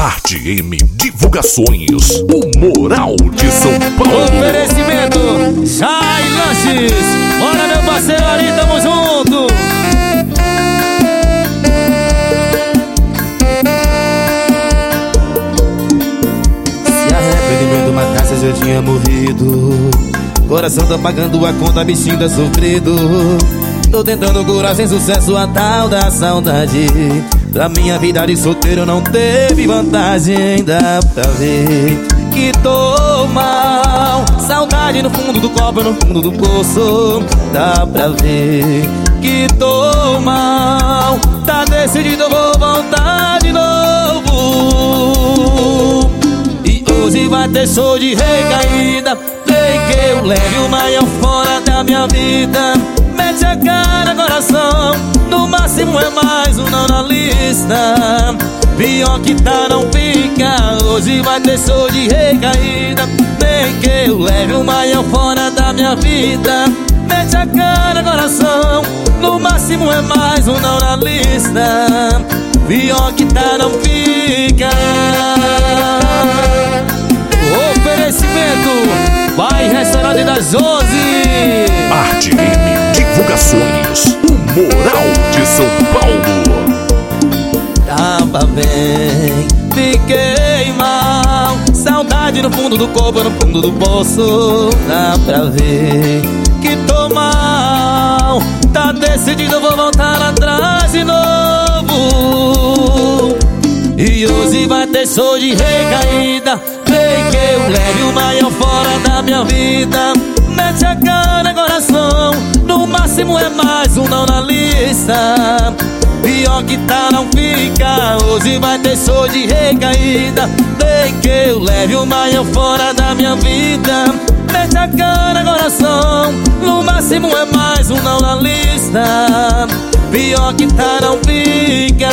Arte M Divulgações, o Moral de São Paulo. Oferecimento Jai Lanches. Bora, meu parceiro ali, tamo junto. Se arrependimento matasse, eu tinha morrido. Coração tá pagando a conta, bichinho tá sofrido. Tô tentando curar sem sucesso a tal da saudade. Pra minha vida de solteiro não teve vantagem, dá pra ver que tô mal. Saudade no fundo do copo, no fundo do poço. Dá pra ver que tô mal. Tá decidido, eu vou voltar de novo. E hoje vai ter show de recaída. Tem que eu leve o maior fora da minha vida. Mete a cara, coração. No máximo é mais um não na lista. Pior que tá, não fica. Hoje vai ter show de recaída. Tem que eu leve o maior fora da minha vida. Mete a cara, coração. No máximo é mais um não na lista. Pior que tá, não fica. Oferecimento Vai Restaurante das 11 bem, fiquei mal. Saudade no fundo do corpo, no fundo do poço Dá pra ver que tô mal. Tá decidido, vou voltar atrás de novo. E hoje vai ter show de recaída. Vem que eu leve o maior fora da minha vida. Mete a cara, coração. No máximo é mais um não na lista Pior que tá, não fica. Hoje vai ter show de recaída. Vem que eu leve o maior fora da minha vida. Mete a cara, coração. No máximo é mais um não na lista. Pior que tá, não fica